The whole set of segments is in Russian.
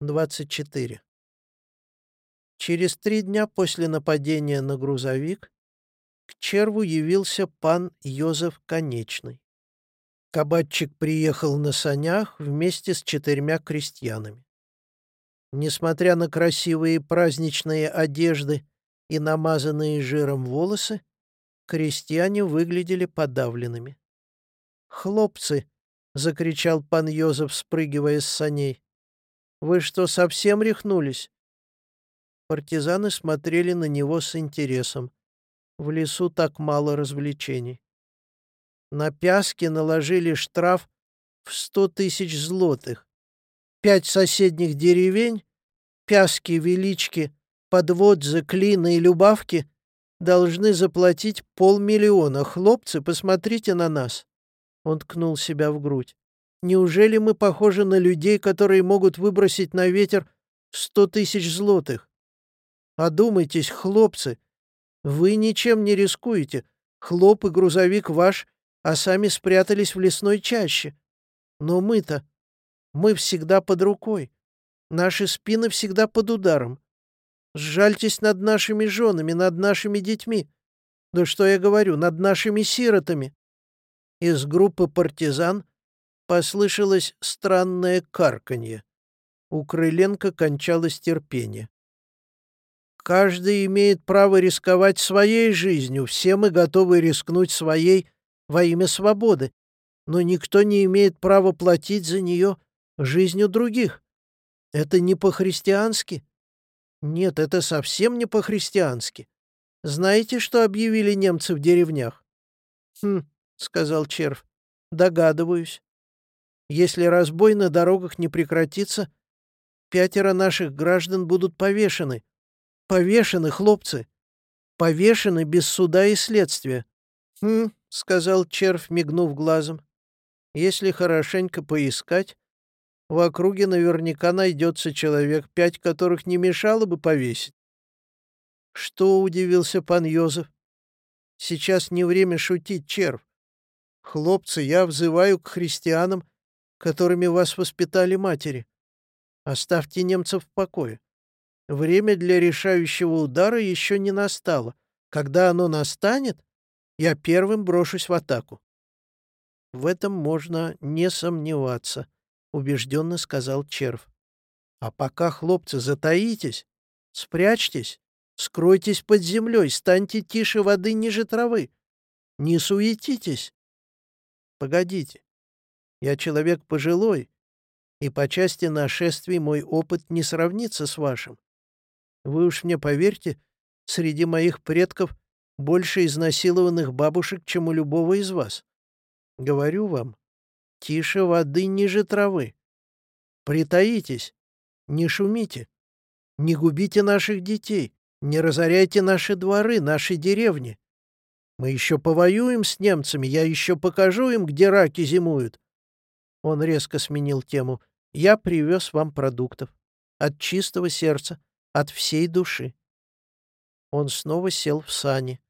24. Через три дня после нападения на грузовик к черву явился пан Йозеф Конечный. Кабатчик приехал на санях вместе с четырьмя крестьянами. Несмотря на красивые праздничные одежды и намазанные жиром волосы, крестьяне выглядели подавленными. «Хлопцы!» — закричал пан Йозеф, спрыгивая с саней. «Вы что, совсем рехнулись?» Партизаны смотрели на него с интересом. В лесу так мало развлечений. На пяски наложили штраф в сто тысяч злотых. Пять соседних деревень — Пяски, Велички, Подводзы, Клины и Любавки — должны заплатить полмиллиона. Хлопцы, посмотрите на нас. Он ткнул себя в грудь. Неужели мы похожи на людей, которые могут выбросить на ветер сто тысяч злотых? Одумайтесь, хлопцы. Вы ничем не рискуете. Хлоп и грузовик ваш, а сами спрятались в лесной чаще. Но мы-то... Мы всегда под рукой. Наши спины всегда под ударом. Сжальтесь над нашими женами, над нашими детьми. Да что я говорю, над нашими сиротами. Из группы партизан послышалось странное карканье. У Крыленко кончалось терпение. Каждый имеет право рисковать своей жизнью, все мы готовы рискнуть своей во имя свободы, но никто не имеет права платить за нее жизнью других. Это не по-христиански. Нет, это совсем не по-христиански. Знаете, что объявили немцы в деревнях? Хм, — сказал червь. «Догадываюсь. Если разбой на дорогах не прекратится, пятеро наших граждан будут повешены. Повешены, хлопцы. Повешены без суда и следствия». «Хм», — сказал червь, мигнув глазом. «Если хорошенько поискать, в округе наверняка найдется человек, пять которых не мешало бы повесить». «Что?» — удивился пан Йозеф. «Сейчас не время шутить, червь. Хлопцы, я взываю к христианам, которыми вас воспитали матери. Оставьте немцев в покое. Время для решающего удара еще не настало. Когда оно настанет, я первым брошусь в атаку. В этом можно не сомневаться, убежденно сказал червь. А пока, хлопцы, затаитесь, спрячьтесь, скройтесь под землей, станьте тише воды ниже травы. Не суетитесь. Погодите. Я человек пожилой, и по части нашествий мой опыт не сравнится с вашим. Вы уж мне поверьте, среди моих предков больше изнасилованных бабушек, чем у любого из вас. Говорю вам, тише воды ниже травы. Притаитесь, не шумите, не губите наших детей, не разоряйте наши дворы, наши деревни. Мы еще повоюем с немцами, я еще покажу им, где раки зимуют. Он резко сменил тему. Я привез вам продуктов. От чистого сердца, от всей души. Он снова сел в сани.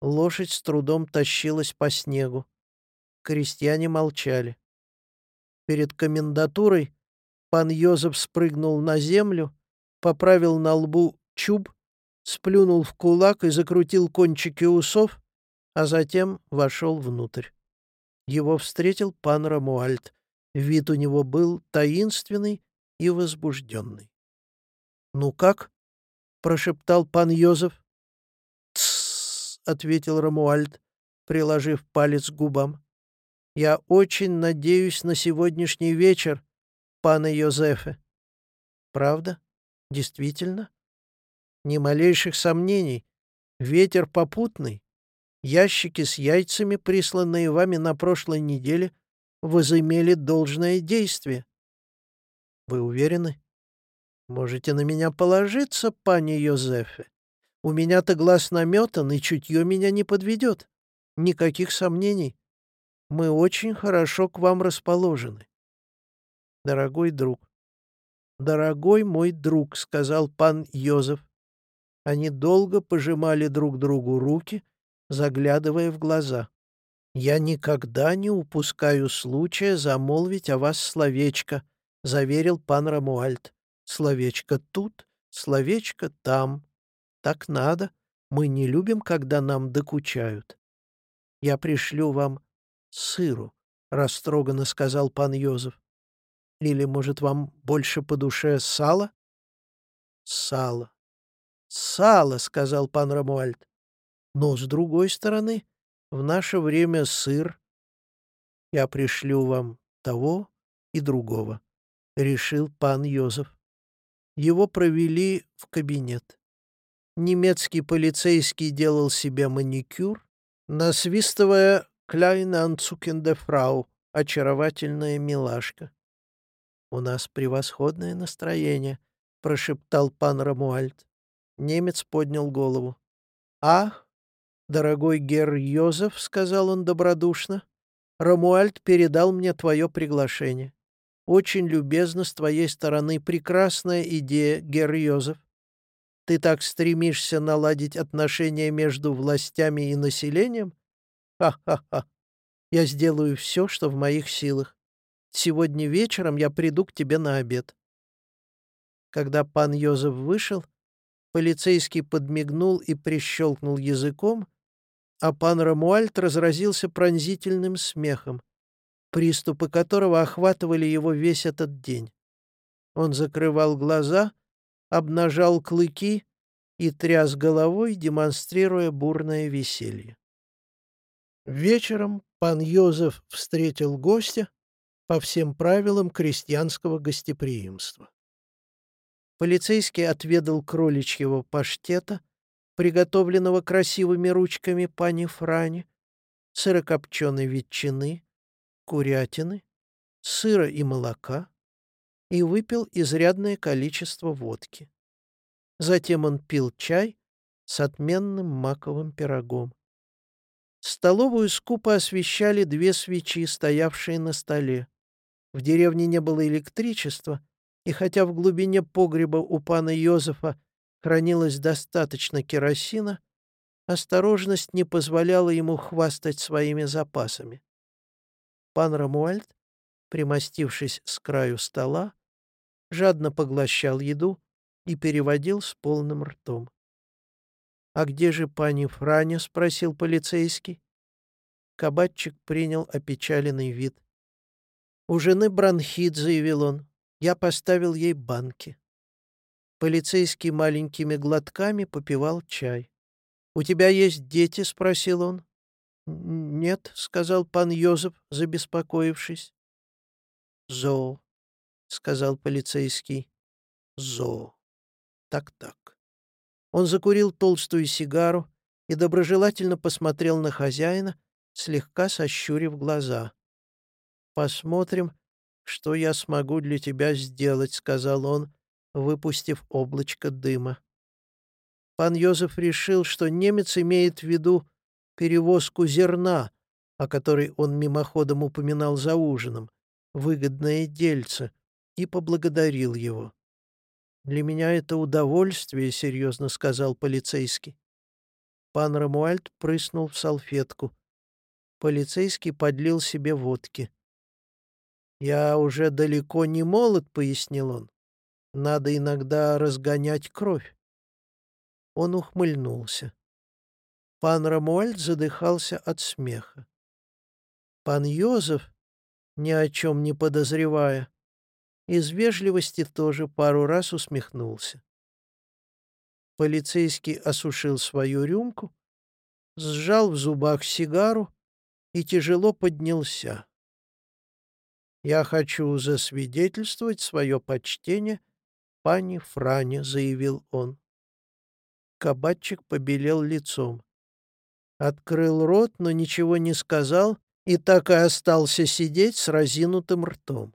Лошадь с трудом тащилась по снегу. Крестьяне молчали. Перед комендатурой пан Йозеф спрыгнул на землю, поправил на лбу чуб сплюнул в кулак и закрутил кончики усов, а затем вошел внутрь. Его встретил пан Рамуальд. Вид у него был таинственный и возбужденный. «Ну как?» — прошептал пан Йозеф. «Тссс», — ответил Рамуальд, приложив палец к губам. «Я очень надеюсь на сегодняшний вечер, пана Йозефе». «Правда? Действительно?» Ни малейших сомнений. Ветер попутный. Ящики с яйцами, присланные вами на прошлой неделе, возымели должное действие. Вы уверены? Можете на меня положиться, пани Йозефе. У меня-то глаз наметан, и чутье меня не подведет. Никаких сомнений. Мы очень хорошо к вам расположены. Дорогой друг, дорогой мой друг, — сказал пан Йозеф, они долго пожимали друг другу руки, заглядывая в глаза. «Я никогда не упускаю случая замолвить о вас словечко», — заверил пан Рамуальд. Словечко тут, словечко там. Так надо. Мы не любим, когда нам докучают. Я пришлю вам сыру, — растроганно сказал пан Йозеф. Или, может, вам больше по душе сало? Сало. Сало, — сказал пан Рамуальд. Но, с другой стороны, в наше время сыр. Я пришлю вам того и другого, — решил пан Йозеф. Его провели в кабинет. Немецкий полицейский делал себе маникюр, насвистывая «Кляйна анцукенде фрау» — очаровательная милашка. «У нас превосходное настроение», — прошептал пан Рамуальд. Немец поднял голову. «Ах, дорогой герр Йозеф», — сказал он добродушно, — «Рамуальд передал мне твое приглашение. Очень любезно с твоей стороны прекрасная идея, герр Йозеф. Ты так стремишься наладить отношения между властями и населением? Ха-ха-ха. Я сделаю все, что в моих силах. Сегодня вечером я приду к тебе на обед. Когда пан Йозеф вышел, полицейский подмигнул и прищелкнул языком, а пан Рамуальд разразился пронзительным смехом, приступы которого охватывали его весь этот день. Он закрывал глаза — обнажал клыки и тряс головой, демонстрируя бурное веселье. Вечером пан Йозеф встретил гостя по всем правилам крестьянского гостеприимства. Полицейский отведал кроличьего паштета, приготовленного красивыми ручками пани Франи, сырокопченой ветчины, курятины, сыра и молока, и выпил изрядное количество водки. Затем он пил чай с отменным маковым пирогом. Столовую скупо освещали две свечи, стоявшие на столе. В деревне не было электричества, и хотя в глубине погреба у пана Йозефа хранилось достаточно керосина, осторожность не позволяла ему хвастать своими запасами. Пан Рамуальд примостившись с краю стола, жадно поглощал еду и переводил с полным ртом. «А где же пани Франя?» — спросил полицейский. Кабатчик принял опечаленный вид. «У жены бронхит», — заявил он. «Я поставил ей банки». Полицейский маленькими глотками попивал чай. «У тебя есть дети?» — спросил он. «Нет», — сказал пан Йозеф, забеспокоившись. «Зоо», — сказал полицейский. «Зоо. Так-так». Он закурил толстую сигару и доброжелательно посмотрел на хозяина, слегка сощурив глаза. «Посмотрим, что я смогу для тебя сделать», — сказал он, выпустив облачко дыма. Пан Йозеф решил, что немец имеет в виду перевозку зерна, о которой он мимоходом упоминал за ужином, выгодное дельце, и поблагодарил его. «Для меня это удовольствие», — серьезно сказал полицейский. Пан Рамуальд прыснул в салфетку. Полицейский подлил себе водки. «Я уже далеко не молод», — пояснил он. «Надо иногда разгонять кровь». Он ухмыльнулся. Пан Рамуальд задыхался от смеха. Пан Йозеф, ни о чем не подозревая, из вежливости тоже пару раз усмехнулся. Полицейский осушил свою рюмку, сжал в зубах сигару и тяжело поднялся. «Я хочу засвидетельствовать свое почтение пани Фране», — заявил он. Кабатчик побелел лицом. Открыл рот, но ничего не сказал и так и остался сидеть с разинутым ртом.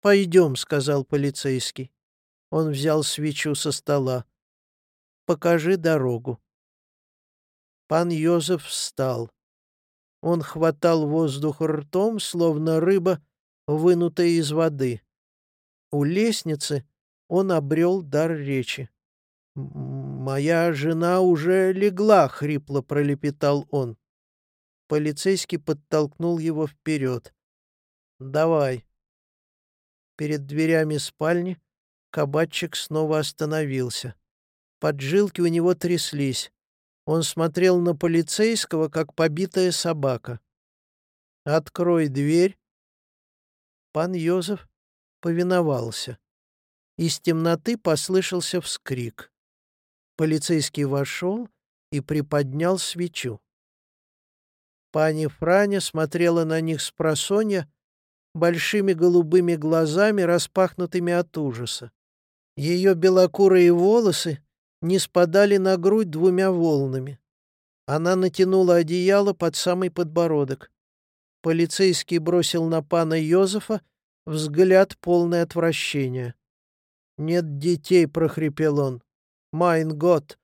«Пойдем», — сказал полицейский. Он взял свечу со стола. «Покажи дорогу». Пан Йозеф встал. Он хватал воздух ртом, словно рыба, вынутая из воды. У лестницы он обрел дар речи. «Моя жена уже легла», — хрипло пролепетал он. Полицейский подтолкнул его вперед. «Давай». Перед дверями спальни Кабачик снова остановился. Поджилки у него тряслись. Он смотрел на полицейского, как побитая собака. «Открой дверь!» Пан Йозеф повиновался. Из темноты послышался вскрик. Полицейский вошел и приподнял свечу. Пани Франя смотрела на них с просонья большими голубыми глазами, распахнутыми от ужаса. Ее белокурые волосы не спадали на грудь двумя волнами. Она натянула одеяло под самый подбородок. Полицейский бросил на пана Йозефа взгляд полный отвращения. «Нет детей», — прохрипел он. «Майн год!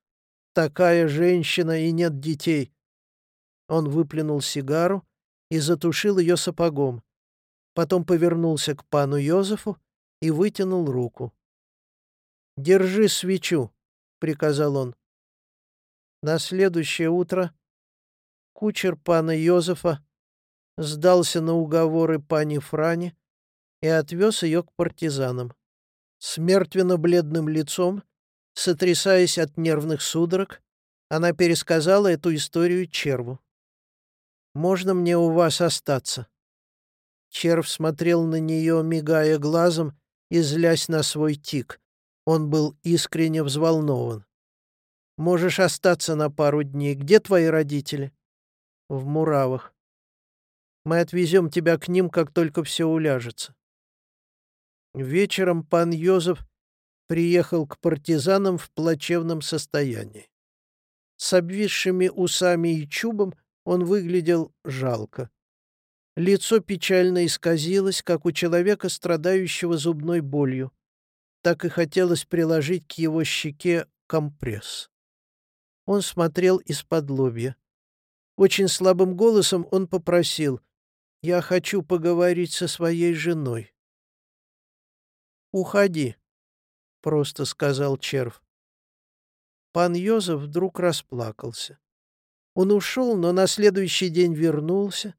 Такая женщина и нет детей!» Он выплюнул сигару и затушил ее сапогом. Потом повернулся к пану Йозефу и вытянул руку. «Держи свечу», — приказал он. На следующее утро кучер пана Йозефа сдался на уговоры пани Франи и отвез ее к партизанам. С мертвенно-бледным лицом, сотрясаясь от нервных судорог, она пересказала эту историю черву. «Можно мне у вас остаться?» Черв смотрел на нее, мигая глазом и злясь на свой тик. Он был искренне взволнован. «Можешь остаться на пару дней. Где твои родители?» «В Муравах. Мы отвезем тебя к ним, как только все уляжется». Вечером пан Йозеф приехал к партизанам в плачевном состоянии. С обвисшими усами и чубом он выглядел жалко. Лицо печально исказилось, как у человека, страдающего зубной болью так и хотелось приложить к его щеке компресс. Он смотрел из-под лобья. Очень слабым голосом он попросил, «Я хочу поговорить со своей женой». «Уходи», — просто сказал червь. Пан Йозеф вдруг расплакался. Он ушел, но на следующий день вернулся,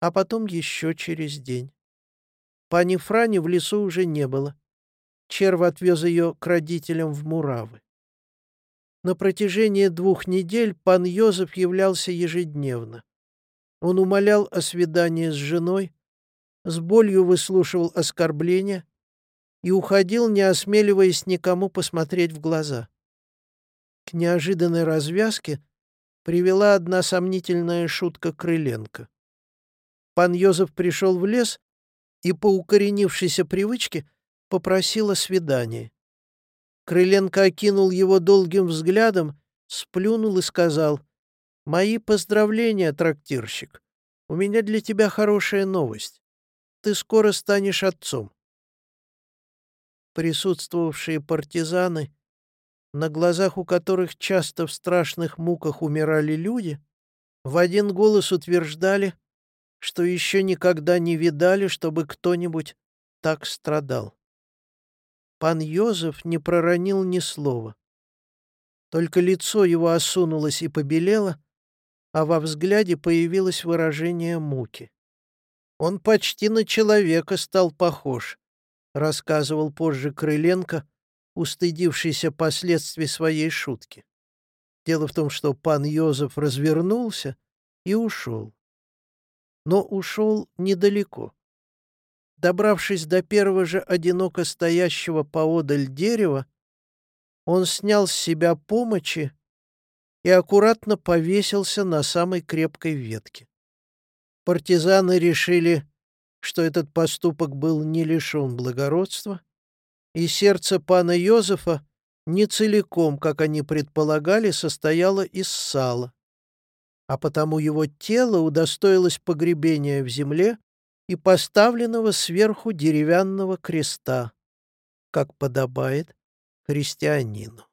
а потом еще через день. Пани Франи в лесу уже не было. Черв отвез ее к родителям в Муравы. На протяжении двух недель пан Йозеф являлся ежедневно. Он умолял о свидании с женой, с болью выслушивал оскорбления и уходил, не осмеливаясь никому посмотреть в глаза. К неожиданной развязке привела одна сомнительная шутка Крыленко. Пан Йозеф пришел в лес и по укоренившейся привычке попросила свидания. Крыленко окинул его долгим взглядом, сплюнул и сказал, «Мои поздравления, трактирщик. У меня для тебя хорошая новость. Ты скоро станешь отцом». Присутствовавшие партизаны, на глазах у которых часто в страшных муках умирали люди, в один голос утверждали, что еще никогда не видали, чтобы кто-нибудь так страдал. Пан Йозеф не проронил ни слова. Только лицо его осунулось и побелело, а во взгляде появилось выражение муки. «Он почти на человека стал похож», — рассказывал позже Крыленко, устыдившийся последствий своей шутки. Дело в том, что пан Йозеф развернулся и ушел. Но ушел недалеко. Добравшись до первого же одиноко стоящего поодаль дерева, он снял с себя помощи и аккуратно повесился на самой крепкой ветке. Партизаны решили, что этот поступок был не лишен благородства, и сердце пана Йозефа не целиком, как они предполагали, состояло из сала, а потому его тело удостоилось погребения в земле и поставленного сверху деревянного креста, как подобает христианину.